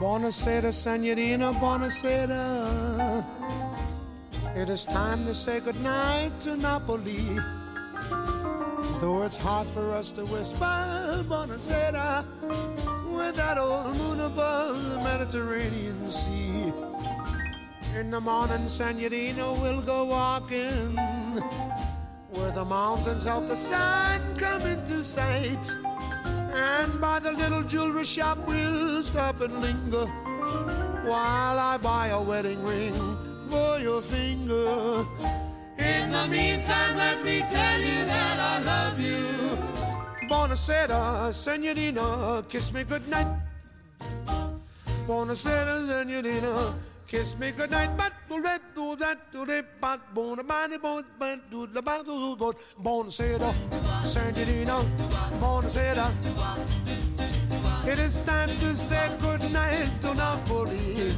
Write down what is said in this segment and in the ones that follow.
Buonasera, Senorina, buonasera. It is time to say goodnight to Napoli. Though it's hard for us to whisper buonasera with that old moon above the Mediterranean Sea. In the morning, Senorina, we'll go walking where the mountains help the sun come into sight. And by the little jewelry shop, we'll stop and linger while I buy a wedding ring for your finger. In the meantime, let me tell you that I love you. Buonasera, senorina, kiss me goodnight. Buonasera, senorina, kiss me goodnight. But buonasera, senorina, buonasera. It is time to say goodnight to Napoli.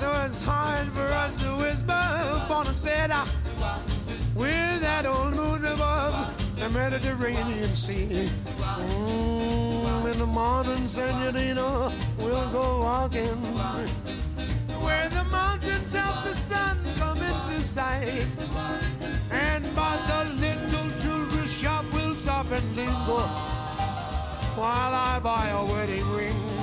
Though it's hard for us to whisper buonasera with that old moon above the Mediterranean Sea. Mm, in the morning, Senorina, we'll go walking where the mountains help the sun come into sight. And by the little jewelry shop, we'll stop and linger while I buy a wedding ring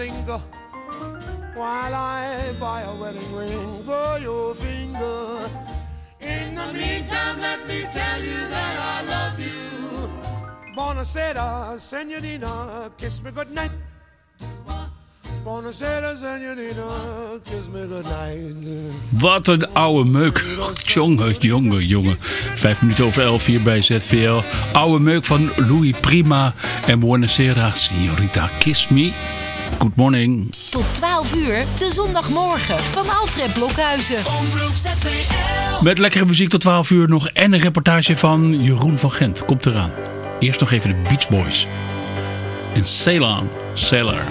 linger while I buy a wedding ring for your finger. In the meantime, let me tell you that I love you. Buonasera, senorina, kiss me goodnight. Wat een oude meuk. Jongen, jongen, jongen. Vijf minuten over elf hier bij ZVL. Oude meuk van Louis Prima en Buonasera, Signorita Kiss Me. Good morning. Tot 12 uur, de zondagmorgen van Alfred Blokhuizen. Met lekkere muziek tot 12 uur nog en een reportage van Jeroen van Gent. Komt eraan. Eerst nog even de Beach Boys. En Ceylon, Sailor.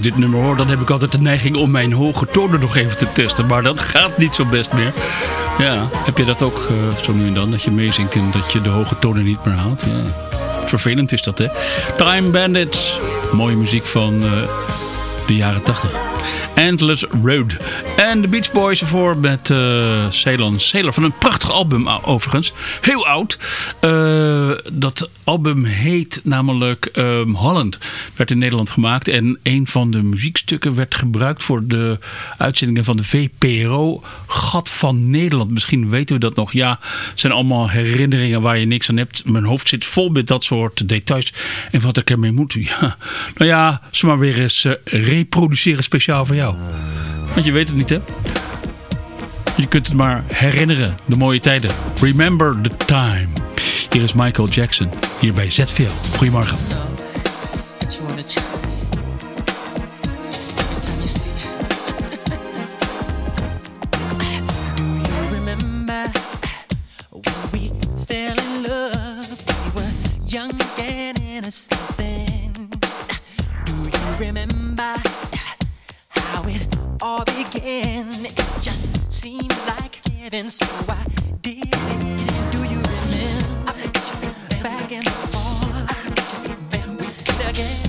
Dit nummer hoor, dan heb ik altijd de neiging om mijn hoge tonen nog even te testen. Maar dat gaat niet zo best meer. Ja, heb je dat ook uh, zo nu en dan? Dat je meezingt en dat je de hoge tonen niet meer haalt? Ja. Vervelend is dat, hè? Time Bandits. Mooie muziek van uh, de jaren 80. Endless Road. En de Beach Boys ervoor met uh, Ceylon Sailor. Van een prachtig album overigens. Heel oud. Uh, dat album heet namelijk um, Holland. Werd in Nederland gemaakt. En een van de muziekstukken werd gebruikt voor de uitzendingen van de VPRO. Gat van Nederland. Misschien weten we dat nog. Ja, het zijn allemaal herinneringen waar je niks aan hebt. Mijn hoofd zit vol met dat soort details. En wat ik ermee moet. Ja. Nou ja, ze maar weer eens uh, reproduceren speciaal voor jou. Want je weet het niet, hè? Je kunt het maar herinneren, de mooie tijden. Remember the time. Hier is Michael Jackson, hier bij ZVL. Goedemorgen. All began. It just seemed like heaven, so I did it. Do you remember back in the fall? We together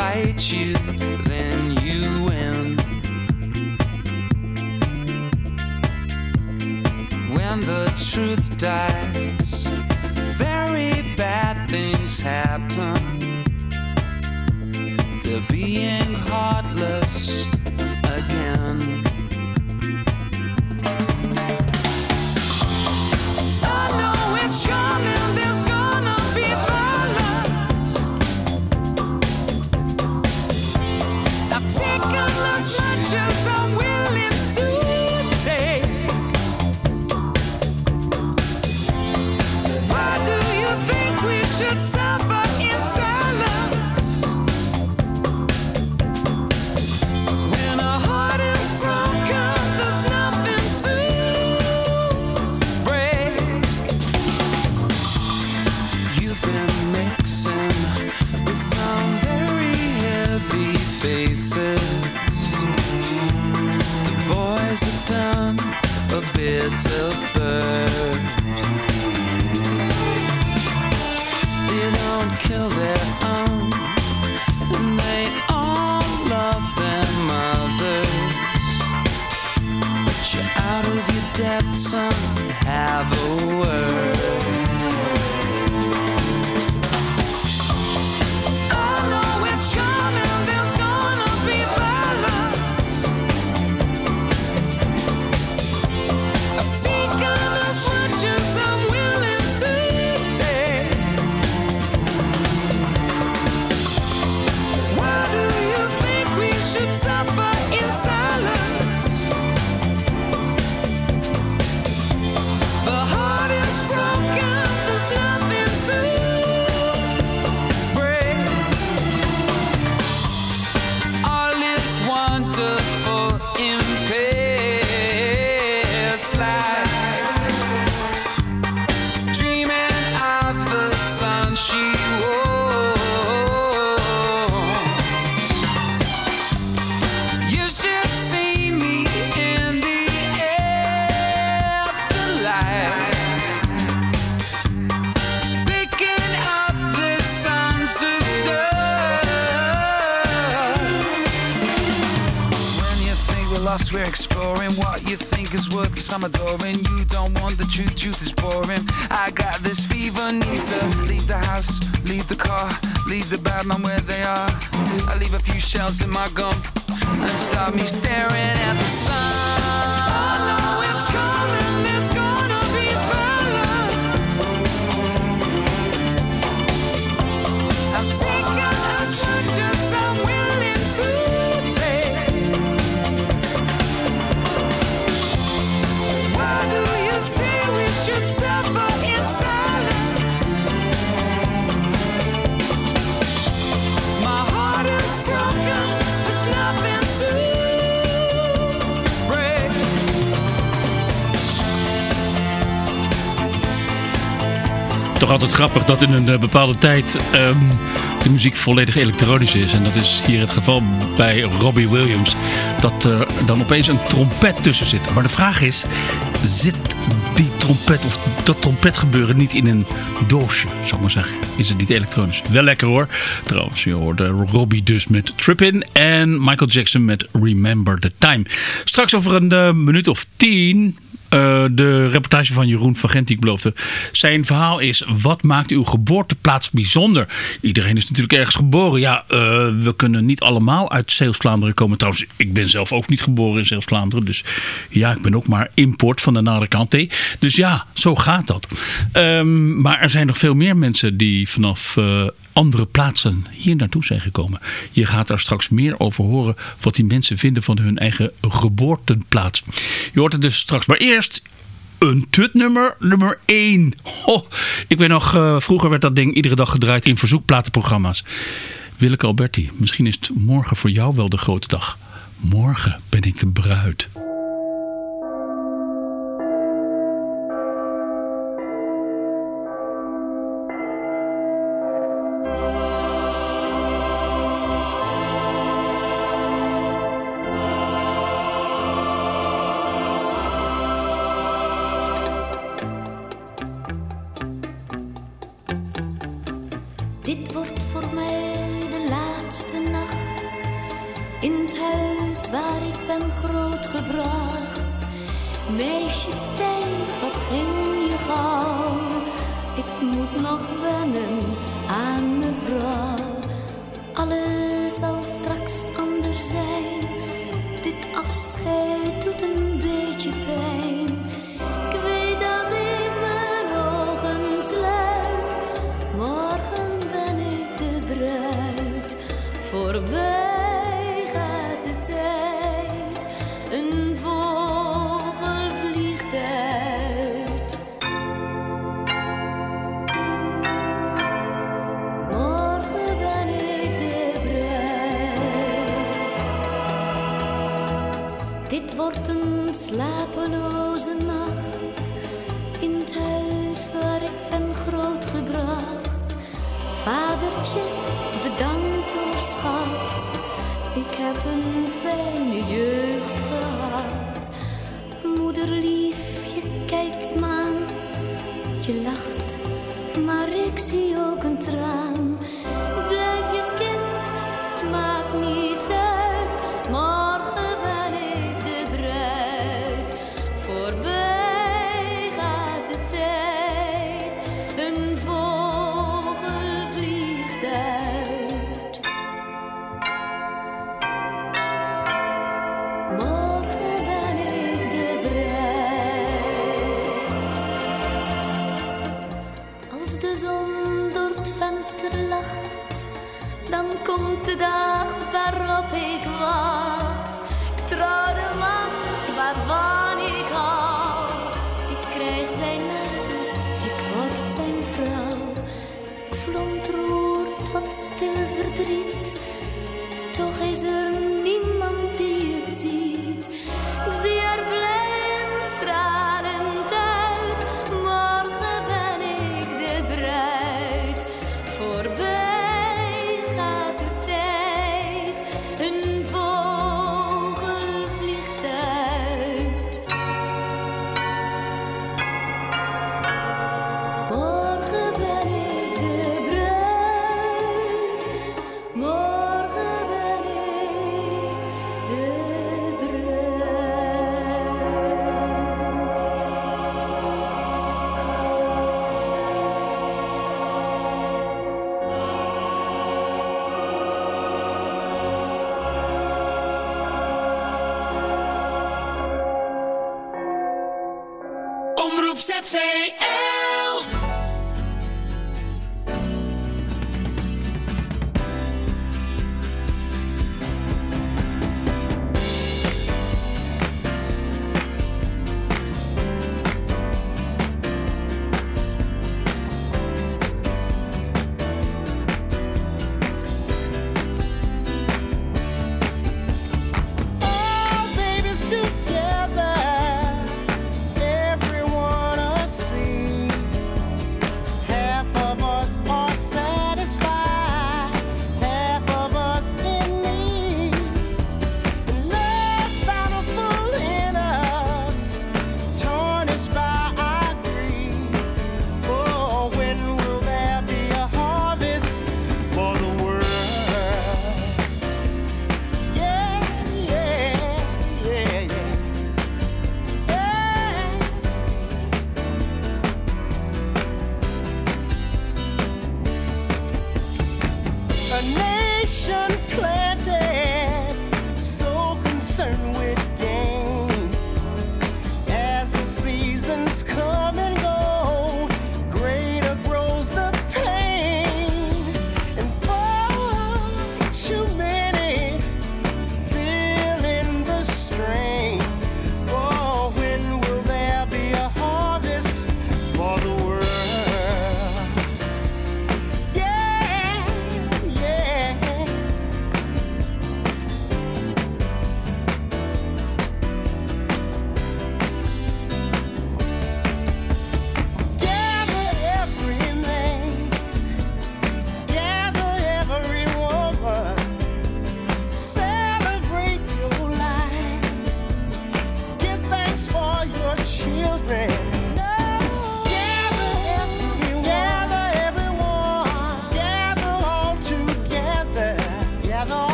fight you, then you win. When the truth dies, very bad things happen. They're being heartless Toch altijd grappig dat in een eh, bepaalde tijd ehm, de muziek volledig elektronisch is. En dat is hier het geval bij Robbie Williams. Dat er dan opeens een trompet tussen zit. Maar de vraag is, zit die trompet of dat trompetgebeuren niet in een doosje, zou ik maar zeggen. Is het niet elektronisch? Wel lekker hoor. Trouwens, je hoorde Robbie dus met Trippin en Michael Jackson met Remember the Time. Straks over een eh, minuut of tien eh, de reportage van Jeroen van Gent die ik beloofde. Zijn verhaal is, wat maakt uw geboorteplaats bijzonder? Iedereen is natuurlijk ergens geboren. Ja, eh, we kunnen niet allemaal uit Zeeuws-Vlaanderen komen. Trouwens, ik ben zelf ook niet geboren in Zeeuws-Vlaanderen. Dus ja, ik ben ook maar import van de Narekante. Dus ja, zo gaat dat. Ehm, maar er zijn nog veel meer mensen die vanaf... eh, andere plaatsen hier naartoe zijn gekomen. Je gaat daar straks meer over horen wat die mensen vinden van hun eigen geboorteplaats. Je hoort het dus straks. Maar eerst een tutnummer, nummer 1. Oh, ik weet nog, eh, vroeger werd dat ding iedere dag gedraaid in verzoekplatenprogramma's. Willeke Alberti, misschien is het morgen voor jou wel de grote dag. Morgen ben ik de bruid. Groot gebracht Meisjes tijd, wat ging je gauw? Ik moet nog wennen aan mevrouw. Alles zal straks anders zijn. would say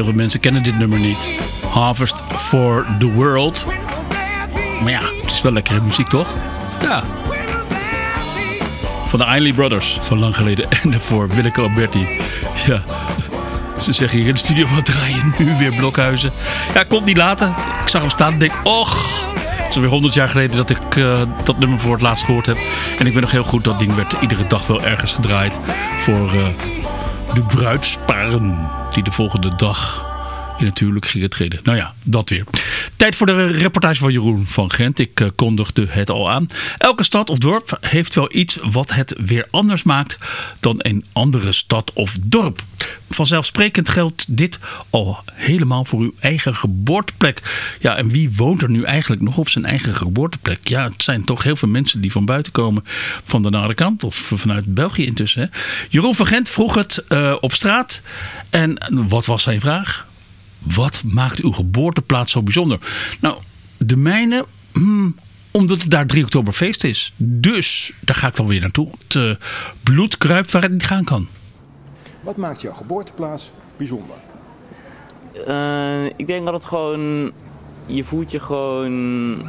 Heel veel mensen kennen dit nummer niet. Harvest for the World. Maar ja, het is wel lekkere muziek, toch? Ja. Van de Isley Brothers van lang geleden. En daarvoor Willeke Alberti. Ja. Ze zeggen hier in de studio, wat draaien nu weer Blokhuizen? Ja, komt niet later. Ik zag hem staan en denk, och, het is alweer 100 jaar geleden dat ik eh, dat nummer voor het laatst gehoord heb. En ik weet nog heel goed, dat ding werd iedere dag wel ergens gedraaid. Voor eh, de bruidsparen die de volgende dag in het huwelijk gingen treden. Nou ja, dat weer. Tijd voor de reportage van Jeroen van Gent. Ik eh, kondigde het al aan. Elke stad of dorp heeft wel iets wat het weer anders maakt dan een andere stad of dorp. Vanzelfsprekend geldt dit al helemaal voor uw eigen geboorteplek. Ja, en wie woont er nu eigenlijk nog op zijn eigen geboorteplek? Ja, het zijn toch heel veel mensen die van buiten komen van de andere kant of vanuit België intussen. Jeroen van Gent vroeg het uh, op straat. En wat was zijn vraag? Wat maakt uw geboorteplaats zo bijzonder? Nou, de mijne, hmm, omdat het daar 3 oktober feest is. Dus daar ga ik dan weer naartoe. Het uh, bloed kruipt waar het niet gaan kan. Wat maakt jouw geboorteplaats bijzonder? Uh, ik denk dat het gewoon. Je voelt je gewoon. Uh,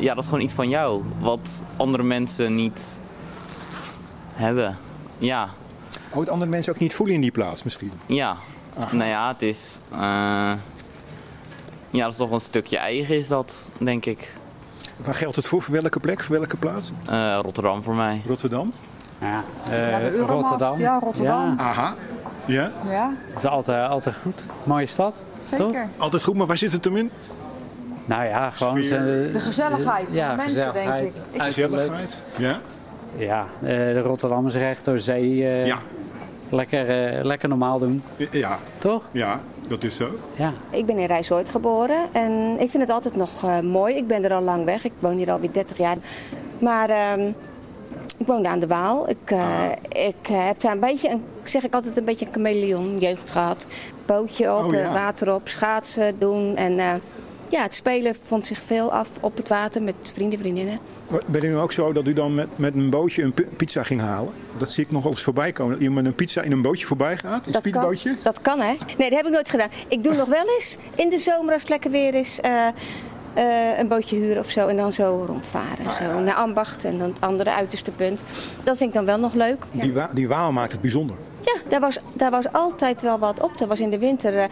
ja, dat is gewoon iets van jou. Wat andere mensen niet hebben. Ja. Het andere mensen ook niet voelen in die plaats misschien? Ja. Aha. Nou ja, het is. Uh, ja, dat is toch een stukje eigen, is dat, denk ik. Waar geldt het voor? Voor welke plek? Voor welke plaats? Uh, Rotterdam voor mij. Rotterdam? Ja, uh, ja de Rotterdam. Ja, Rotterdam. Ja. Aha. Ja? Ja. Het is altijd, altijd goed. Mooie stad. Zeker. Toch? Altijd goed, maar waar zit het hem in? Nou ja, gewoon... de gezelligheid van ja, de mensen, denk ik. ik gezelligheid? Ja? Ja, de Rotterdammers recht door zee. Uh, ja. Lekker, uh, lekker normaal doen. Ja. Toch? Ja, dat is zo. Ja. Ik ben in Rijsooit geboren en ik vind het altijd nog uh, mooi. Ik ben er al lang weg. Ik woon hier alweer 30 jaar. Maar uh, ik woonde aan de Waal. Ik, uh, ah. ik heb daar een beetje, een, zeg ik altijd, een beetje een chameleon jeugd gehad. Bootje op, oh, ja. water op, schaatsen doen. En uh, ja, het spelen vond zich veel af op het water met vrienden, vriendinnen. Ben je nu ook zo dat u dan met, met een bootje een pizza ging halen? Dat zie ik nog eens voorbij komen. Dat iemand met een pizza in een bootje voorbij gaat. Een dat speedbootje. Kan, dat kan, hè? Nee, dat heb ik nooit gedaan. Ik doe nog wel eens in de zomer als het lekker weer is. Uh, uh, een bootje huren of zo en dan zo rondvaren. Ah, zo naar Ambacht en dan het andere uiterste punt. Dat vind ik dan wel nog leuk. Die, wa die waal maakt het bijzonder. Ja, daar was, daar was altijd wel wat op. Er was in de winter, uh,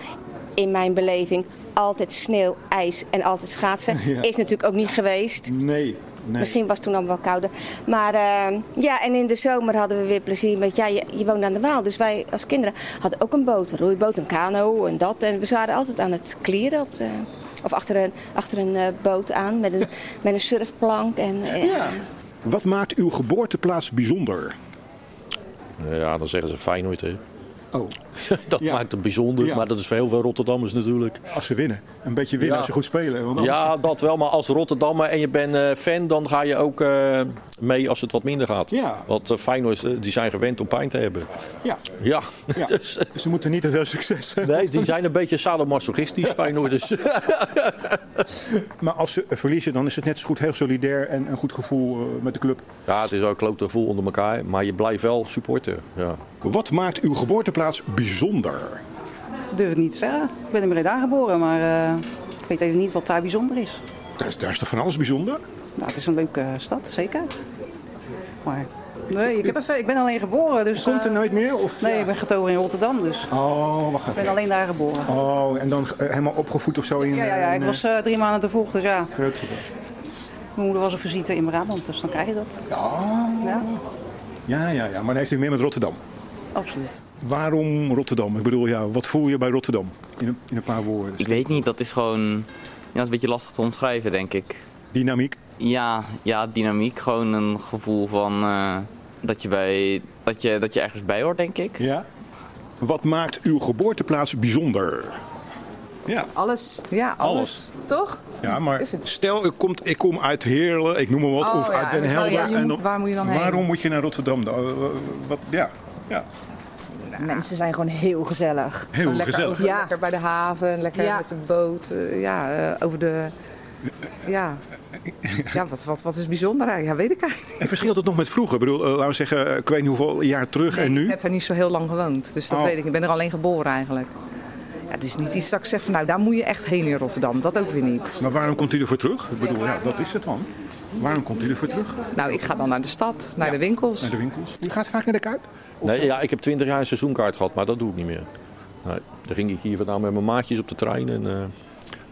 in mijn beleving, altijd sneeuw, ijs en altijd schaatsen. Ja. Is natuurlijk ook niet geweest. Nee. Nee. Misschien was het toen al wel kouder. Maar uh, ja, en in de zomer hadden we weer plezier met, ja, je, je woont aan de Waal. Dus wij als kinderen hadden ook een boot, een roeiboot, een kano en dat. En we waren altijd aan het klieren op de, of achter een, achter een uh, boot aan met een, met een surfplank. En, uh, ja. Wat maakt uw geboorteplaats bijzonder? Ja, dan zeggen ze Feyenoord, hè. Oh. dat ja. maakt het bijzonder, ja. maar dat is voor heel veel Rotterdammers natuurlijk. Als ze winnen. Een beetje winnen als ze goed spelen. Want ja, dat wel, maar als Rotterdammer en je bent uh, fan, dan ga je ook uh, mee als het wat minder gaat. Ja. Want uh, Feyenoord, die zijn gewend om pijn te hebben. Ja. Ja. dus, dus, ze moeten niet te veel succes hebben. Nee, die zijn een beetje sadomasochistisch, Feyenoorders. maar als ze verliezen, dan is het net zo goed heel solidair en een goed gevoel met de club. Ja, het is ook een klote gevoel onder elkaar, maar je blijft wel supporter. Ja. Wat maakt uw geboorteplaats bijzonder? Ik durf het niet te zeggen. Ik ben in Breda geboren, maar uh, ik weet even niet wat daar bijzonder is. Daar is, daar is toch van alles bijzonder? Nou, het is een leuke uh, stad, zeker. Maar nee, ik, heb even, ik ben alleen geboren. Dus, Komt er uh, nooit meer? Of, nee, ja. ik ben getogen in Rotterdam. Dus. Oh, wacht even. Ik ben alleen daar geboren. Oh, en dan helemaal opgevoed of zo? In, ja, ja, ja. ik was drie maanden te vroeg, dus ja. Mijn moeder was een visite in Brabant, dus dan krijg je dat. Oh. Ja. Ja, ja, ja. Maar dan heeft u meer met Rotterdam? Absoluut. Waarom Rotterdam? Ik bedoel, ja, wat voel je bij Rotterdam? In een, in een paar woorden. Ik weet niet, dat is gewoon ja, dat is een beetje lastig te omschrijven, denk ik. Dynamiek? Ja, ja dynamiek. Gewoon een gevoel van uh, dat, je bij, dat, je, dat je ergens bij hoort, denk ik. Ja. Wat maakt uw geboorteplaats bijzonder? Ja. Alles. Ja, alles. alles. Toch? Ja, maar stel, ik, komt, ik kom uit Heerlen, ik noem maar wat, oh, of ja, uit Den Helder. Ja, en moet, waar moet je dan heen? Waarom moet je naar Rotterdam? Wat, ja, ja. Mensen zijn gewoon heel gezellig. Heel lekker gezellig. Over, ja. Lekker bij de haven, lekker ja. met de boot. Uh, ja, uh, over de... Ja, ja wat, wat, wat is bijzonder? Ja, weet ik eigenlijk niet. En verschilt het nog met vroeger? Ik bedoel, uh, laten we zeggen, ik weet niet hoeveel jaar terug nee, en nu? ik heb er niet zo heel lang gewoond. Dus dat oh. weet ik. Ik ben er alleen geboren eigenlijk. Ja, het is niet iets dat ik zeg van nou, daar moet je echt heen in Rotterdam. Dat ook weer niet. Maar waarom komt u ervoor terug? Ik bedoel, ja, dat is het dan. Waarom komt u ervoor terug? Nou, ik ga dan naar de stad, naar de winkels. Naar de winkels. U gaat vaak naar de Kuip? Nee, ja, ik heb 20 jaar een seizoenkaart gehad, maar dat doe ik niet meer. Nee, dan ging ik hier vandaan met mijn maatjes op de trein, en, eh,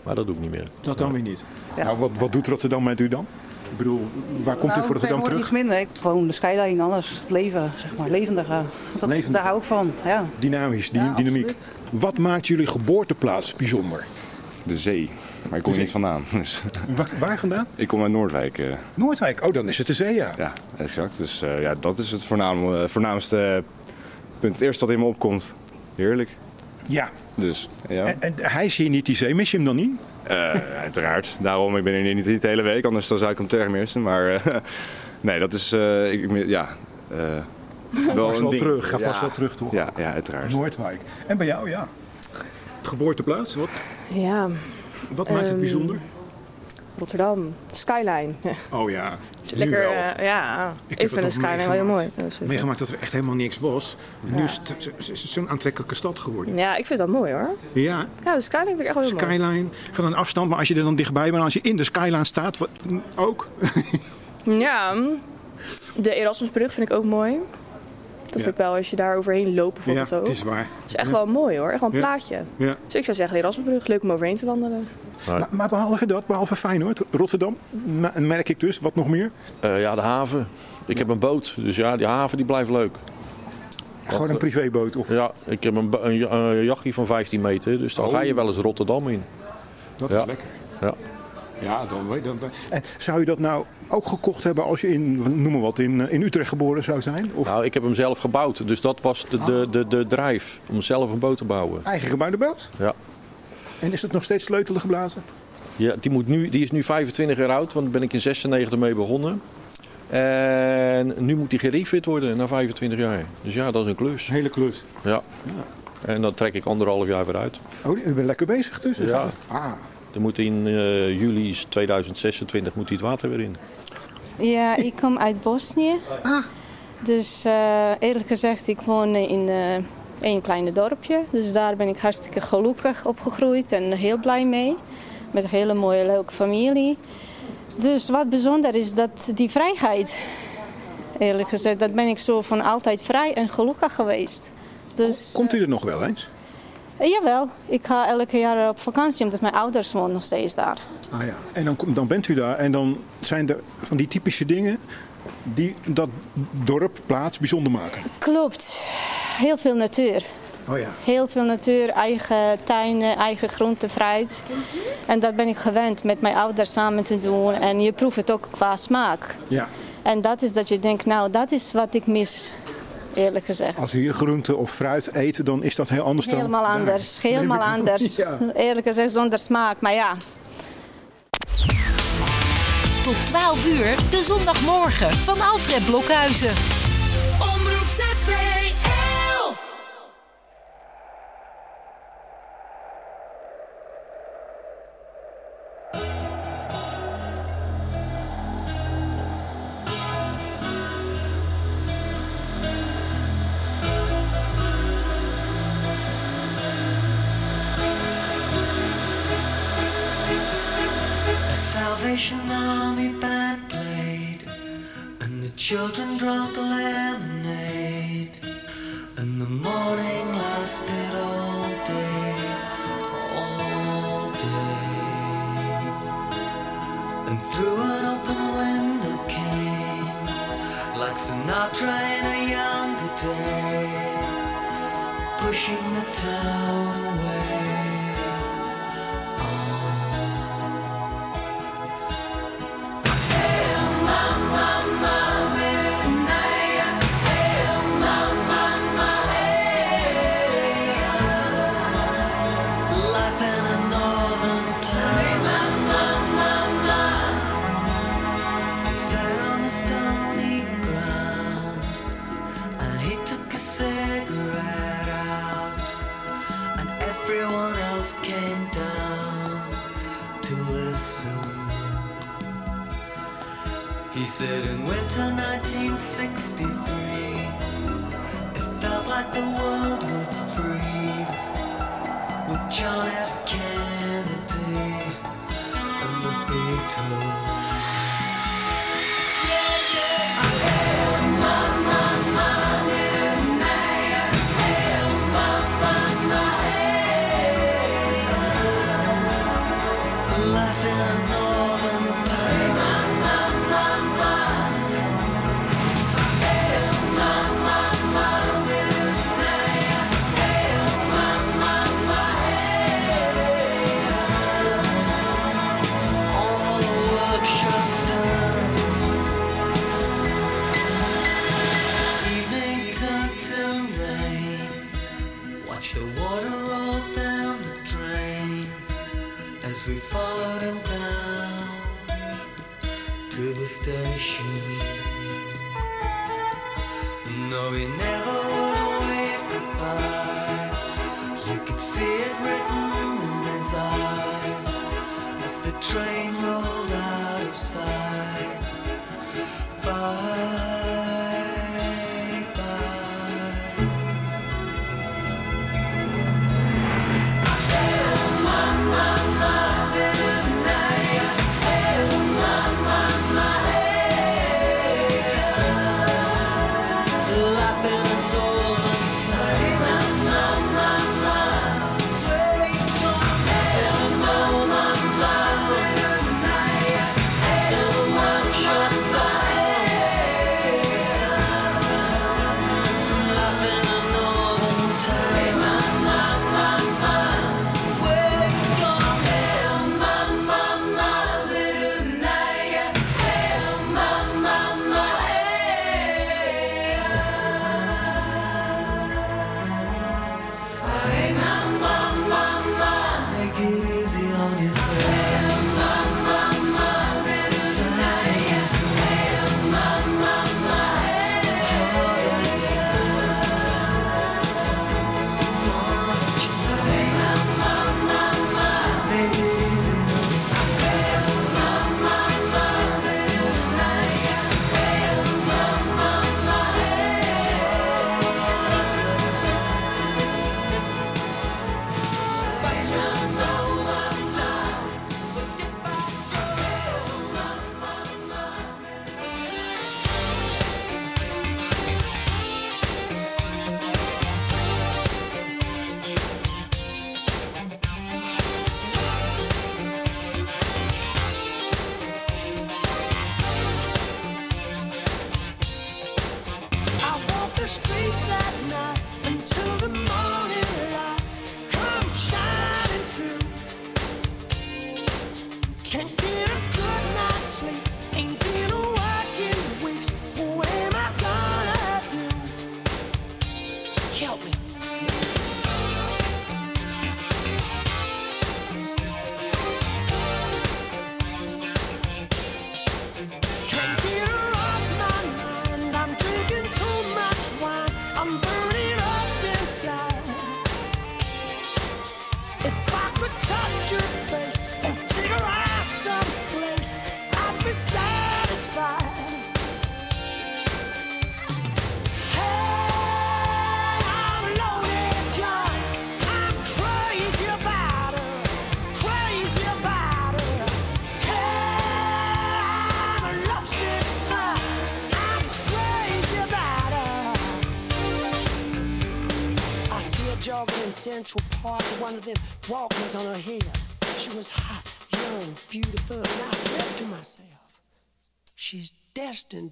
maar dat doe ik niet meer. Dat dan weer niet. Nou, wat, wat doet Rotterdam met u dan? Ik bedoel, waar komt u Nou, voor Rotterdam tegenwoordig terug? iets minder. Ik gewoon de skyline, alles. Het leven, zeg maar. Levendige. Dat. Daar hou ik van, ja. Dynamisch, die, Ja, dynamiek. absoluut. Wat maakt jullie geboorteplaats bijzonder? De zee. Maar ik kom er niet vandaan. Dus. Waar, waar vandaan? Ik kom uit Noordwijk. eh. Noordwijk, oh dan is het de zee, ja. Ja, exact. Dus eh, ja, dat is het voornaam, eh, voornaamste punt. Het eerste dat in me opkomt. Heerlijk. Ja. Dus, ja. En, en hij is hier niet die zee, mis je hem dan niet? Eh, uiteraard. Daarom, ik ben er niet, niet de hele week, anders dan zou ik hem terugmissen. Maar eh, nee, dat is, eh, ik, ik- ja... eh, Ga vast een wel ding. terug, ga Ja. vast wel terug toch? Ja, ja, uiteraard. Noordwijk. En bij jou, ja. Geboorteplaats, wat, Ja. Wat maakt het Ehm, bijzonder? Rotterdam, Skyline. Oh ja. Het is lekker, eh, ja. Ik, heb vind de Skyline wel heel mooi. Eh, Meegemaakt dat er echt helemaal niks was. Nu is het, zo'n aantrekkelijke stad geworden. Ja, ik vind dat mooi hoor. Ja, Ja, de Skyline vind ik echt wel heel mooi. skyline van een afstand. Maar als je er dan dichtbij bent, als je in de skyline staat, wat, ook. Ja, de Erasmusbrug vind ik ook mooi. Dat vind ik wel, als je daar overheen loopt Ja, bijvoorbeeld ook. het is waar. is echt Ja. wel mooi hoor, echt wel een Ja. plaatje. Ja. Dus ik zou zeggen, de Erasmusbrug, leuk om overheen te wandelen. Maar, maar behalve dat, behalve Feyenoord, Rotterdam, merk ik dus, wat nog meer? Eh, ja, de haven. Ik heb een boot, dus ja, die haven die blijft leuk. Gewoon een privéboot? Of... Ja, ik heb een, een, ja- een jachtje van 15 meter, dus dan Oh. ga je wel eens Rotterdam in. Dat Ja. is lekker. Ja. Ja, dan, weet- dan, dan- En zou je dat nou ook gekocht hebben als je in, noem maar wat, in, eh, in Utrecht geboren zou zijn? Of Nou, ik heb hem zelf gebouwd, dus dat was de, de, de, de drive om zelf een boot te bouwen. eigen gebouwde boot? Ja. En is het nog steeds sleutelen geblazen? Ja, die, moet nu, die is nu 25 jaar oud, want daar ben ik in 96 mee begonnen. En nu moet die gerefit worden na 25 jaar. Dus ja, dat is een klus. Hele klus. Ja. En dan trek ik anderhalf jaar vooruit. Oh, u bent lekker bezig dus? Ja. Ah, Er moet in eh, juli 2026 moet het water weer in. Ja, ik kom uit Bosnië. Dus eh, eerlijk gezegd, ik woon in eh, een klein dorpje. Dus daar ben ik hartstikke gelukkig opgegroeid en heel blij mee. Met een hele mooie, leuke familie. Dus wat bijzonder is, dat die vrijheid. Eerlijk gezegd, dat ben ik zo van altijd vrij en gelukkig geweest. Dus, komt u er nog wel eens? Eh, jawel, ik ga elke jaar op vakantie, omdat mijn ouders wonen nog steeds daar. Ah ja. En dan, dan bent u daar en dan zijn er van die typische dingen die dat dorp, plaats bijzonder maken. Klopt, heel veel natuur. Oh ja. Heel veel natuur, eigen tuinen, eigen groente, fruit. En dat ben ik gewend met mijn ouders samen te doen. En je proeft het ook qua smaak. Ja. En dat is dat je denkt, nou, dat is wat ik mis, eerlijk gezegd. Als hier groente of fruit eet, dan is dat heel anders dan... Helemaal daar. anders, helemaal anders. Ja. Eerlijk gezegd zonder smaak, maar ja. Tot 12 uur, de zondagmorgen van Alfred Blokhuizen.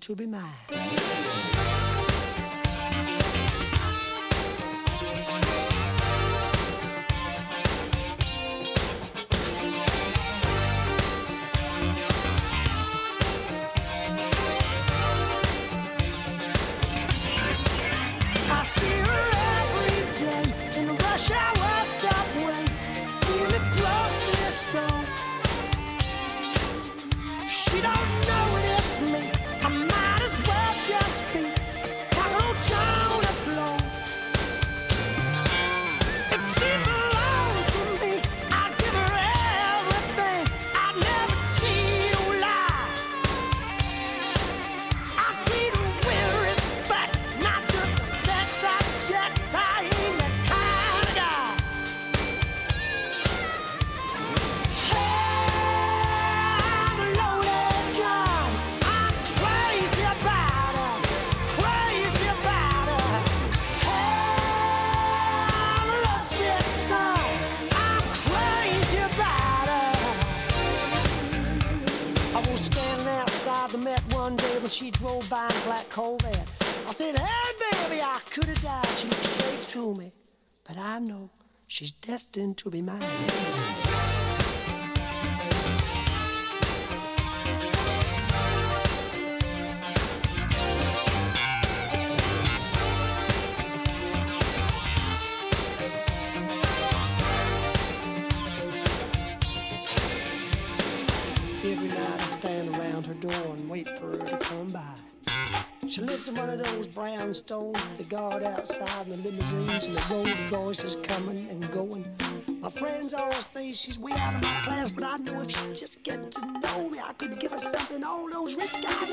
To be mine. Destined to be mine. Every night I stand around her door and wait for her to come by. She lives in one of those brownstones with the guard outside and the limousines and the Rolls Royces coming and going. Friends all say she's way out of my class, but I know if she just get to know me, I could give her something. All those rich guys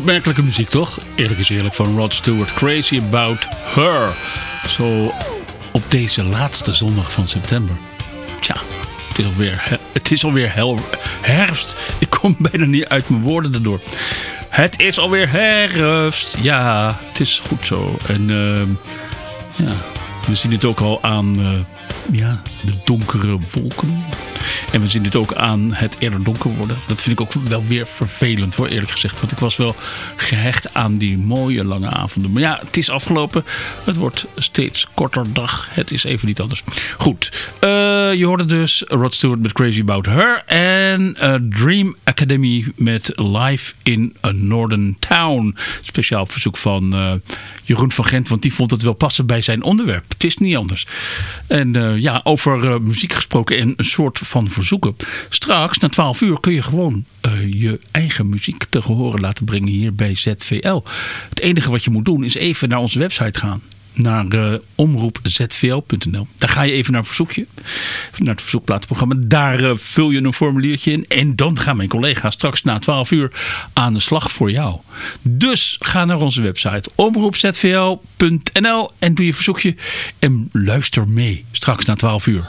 Opmerkelijke muziek toch? Eerlijk is eerlijk van Rod Stewart. Crazy About Her. Zo op deze laatste zondag van september. Tja, het is alweer, he- het is alweer herfst. Ik kom bijna niet uit mijn woorden erdoor. Het is alweer herfst. Ja, het is goed zo. En ehm, ja, we zien het ook al aan eh, ja, de donkere wolken. En we zien het ook aan het eerder donker worden. Dat vind ik ook wel weer vervelend hoor, eerlijk gezegd. Want ik was wel gehecht aan die mooie lange avonden. Maar ja, het is afgelopen. Het wordt steeds korter dag. Het is even niet anders. Goed, eh, je hoorde dus Rod Stewart met Crazy About Her. En eh, Dream Academy met Live in a Northern Town. Speciaal op verzoek van eh, Jeroen van Gent. Want die vond het wel passen bij zijn onderwerp. Het is niet anders. En ja, over muziek gesproken en een soort van verzoeken. Straks, na 12 uur, kun je gewoon eh, je eigen muziek te horen laten brengen hier bij ZVL. Het enige wat je moet doen is even naar onze website gaan. Naar eh, omroepzvl.nl. Daar ga je even naar verzoekje. Naar het verzoekplatenprogramma. Daar eh, vul je een formuliertje in. En dan gaan mijn collega's straks na 12 uur aan de slag voor jou. Dus ga naar onze website omroepzvl.nl en doe je verzoekje. En luister mee straks na 12 uur.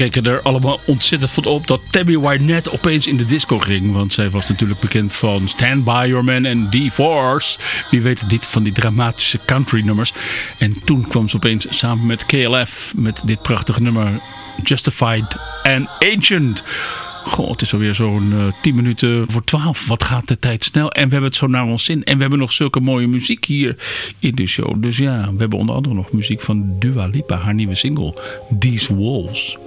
Keken er allemaal ontzettend van op dat Tammy Wynette opeens in de disco ging. Want zij was natuurlijk bekend van Stand By Your Man en D-Force. Wie weet het niet van die dramatische country nummers. En toen kwam ze opeens samen met KLF met dit prachtige nummer Justified and Ancient. Goh, het is alweer zo'n eh 10 minuten voor 12. Wat gaat de tijd snel? En we hebben het zo naar ons zin. En we hebben nog zulke mooie muziek hier in de show. Dus ja, we hebben onder andere nog muziek van Dua Lipa, haar nieuwe single These Walls.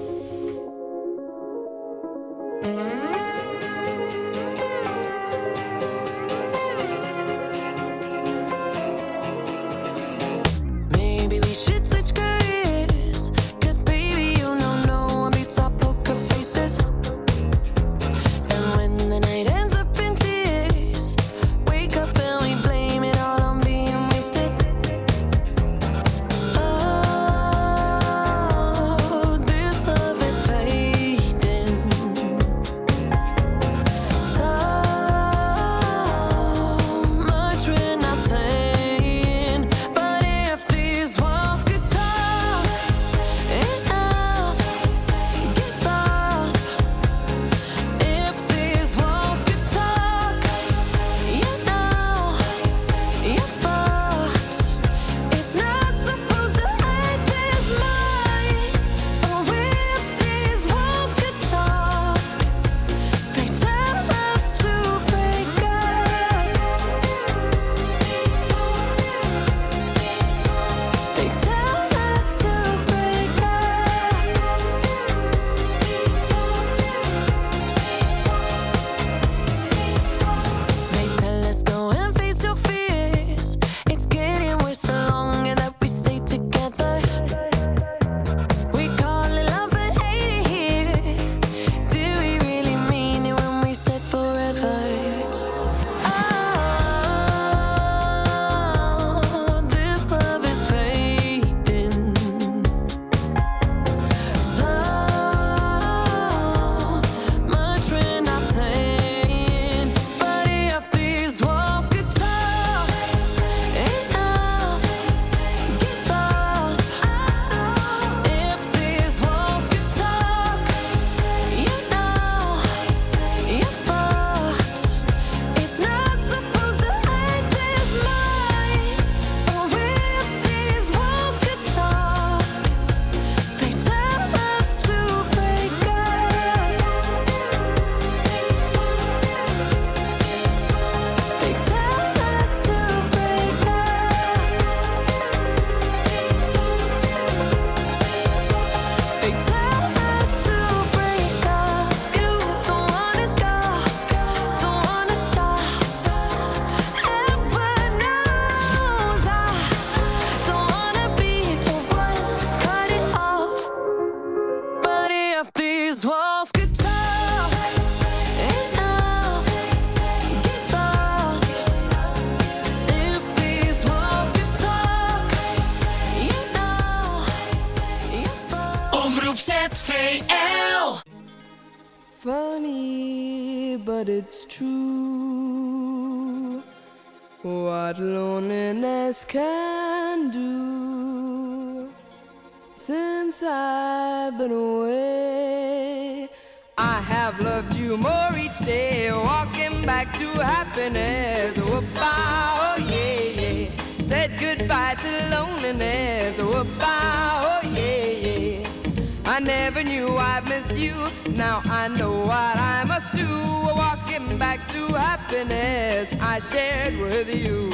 Can do. Since I've been away, I have loved you more each day. Walking back to happiness. Whoop-ah, oh yeah, yeah. Said goodbye to loneliness. Whoop-ah, oh yeah, yeah. I never knew I'd miss you. Now I know what I must do. Walking back to happiness I shared with you.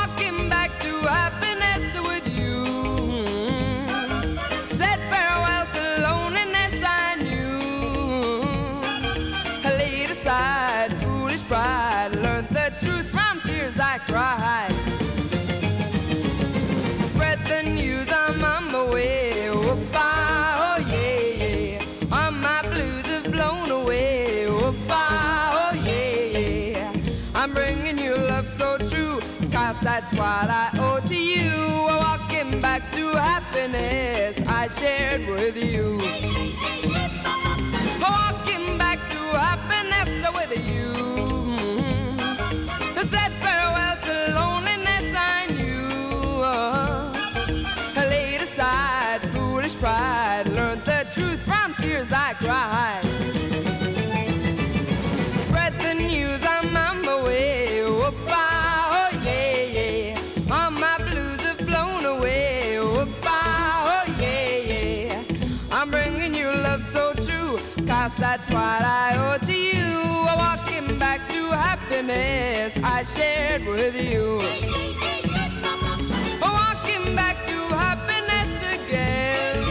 What I owe to you. Walking back to happiness I shared with you. Walking back to happiness with you. I said farewell to loneliness I knew. I laid aside foolish pride, learned the truth from tears I cried. Happiness I shared with you. Walking back to happiness again.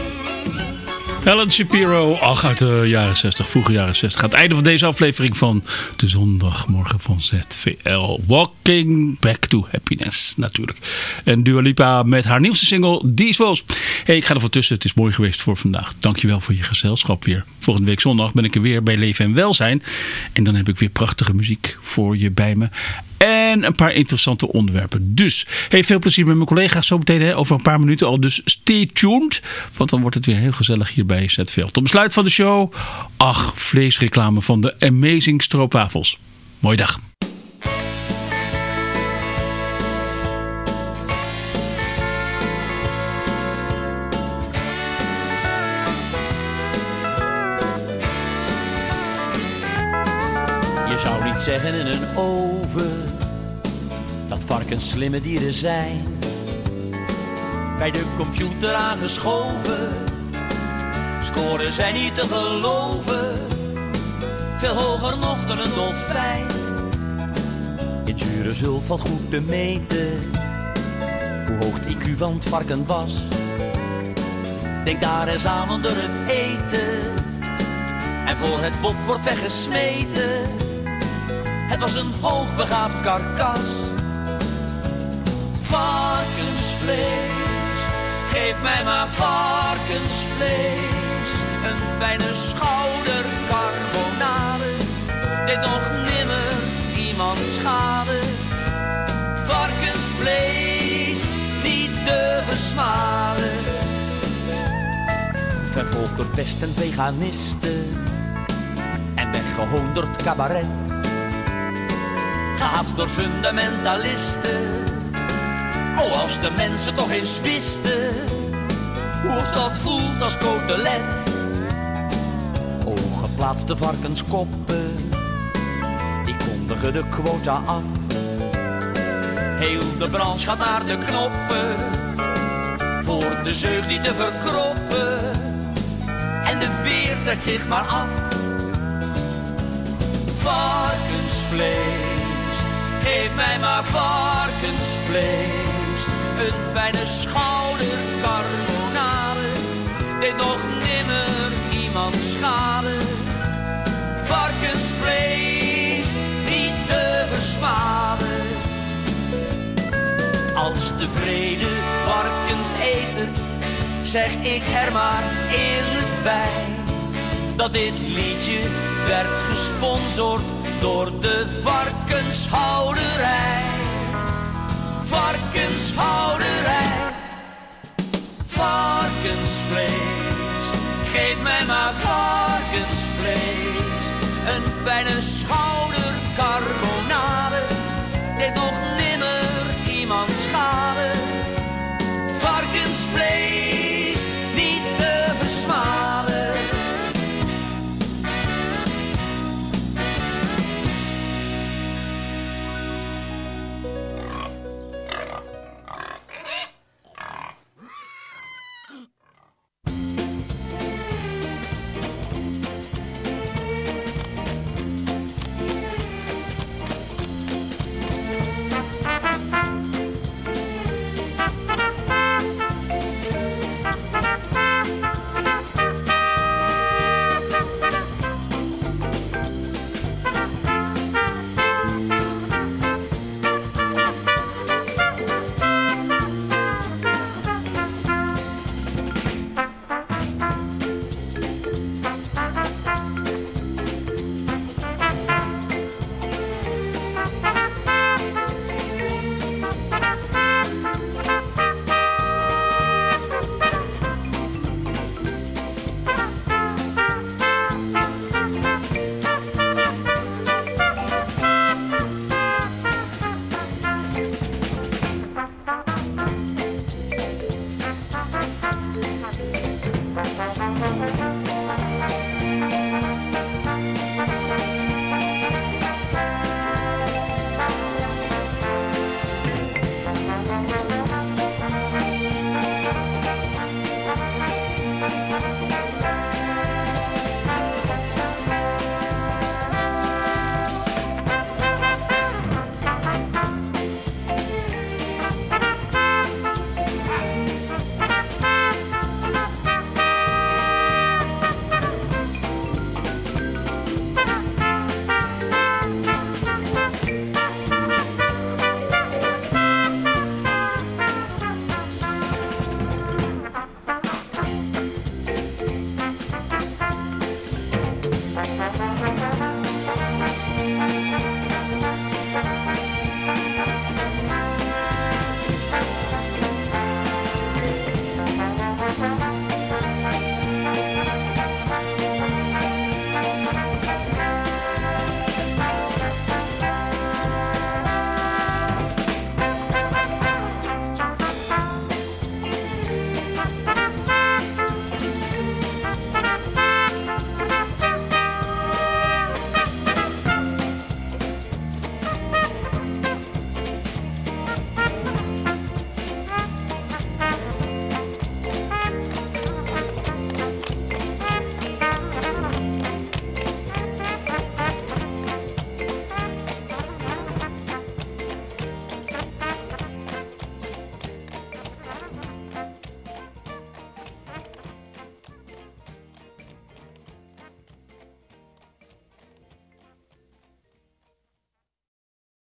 Helen Shapiro, ach uit de jaren 60, vroege jaren 60. Aan het einde van deze aflevering van de zondagmorgen van ZVL. Walking Back to Happiness, natuurlijk. En Dua Lipa met haar nieuwste single, These Walls. Hey, ik ga er voor tussen. Het is mooi geweest voor vandaag. Dankjewel voor je gezelschap weer. Volgende week zondag ben ik er weer bij Leven en Welzijn. En dan heb ik weer prachtige muziek voor je bij me. En een paar interessante onderwerpen. Dus hey, veel plezier met mijn collega's zo meteen hè, over een paar minuten al. Dus stay tuned. Want dan wordt het weer heel gezellig hier bij ZVL. Tot besluit van de show. Ach, vleesreclame van de Amazing Stroopwafels. Mooie dag. Zeggen in een oven dat varkens slimme dieren zijn. Bij de computer aangeschoven, scoren zij niet te geloven. Veel hoger nog dan een dolfijn. In zure zult valt goed te meten, hoe hoog het IQ van het varken was. Denk daar eens aan onder het eten, en voor het bot wordt weggesmeten. Het was een hoogbegaafd karkas. Varkensvlees, geef mij maar varkensvlees. Een fijne schoudercarbonade, dit nog nimmer iemand schade. Varkensvlees, niet te versmalen. Vervolgd door pest en veganisten en het cabaret gehaald door fundamentalisten. Oh, als de mensen toch eens wisten hoe dat voelt als cotelet. Hooggeplaatste varkenskoppen, die kondigen de quota af. Heel de branche gaat naar de knoppen, voor de zeug niet te verkroppen. En de beer trekt zich maar af. Varkensvlees Geef mij maar varkensvlees, een fijne schoudercarbonade, dit nog nimmer iemand schade. Varkensvlees, niet te versmaden. Als tevreden varkenseter, zeg ik er maar eerlijk bij, dat dit liedje werd gesponsord door de varkenshouderij. Varkenshouderij. Varkensvlees, geef mij maar varkensvlees. Een fijne schoudercarbonade, dit nog niet. Música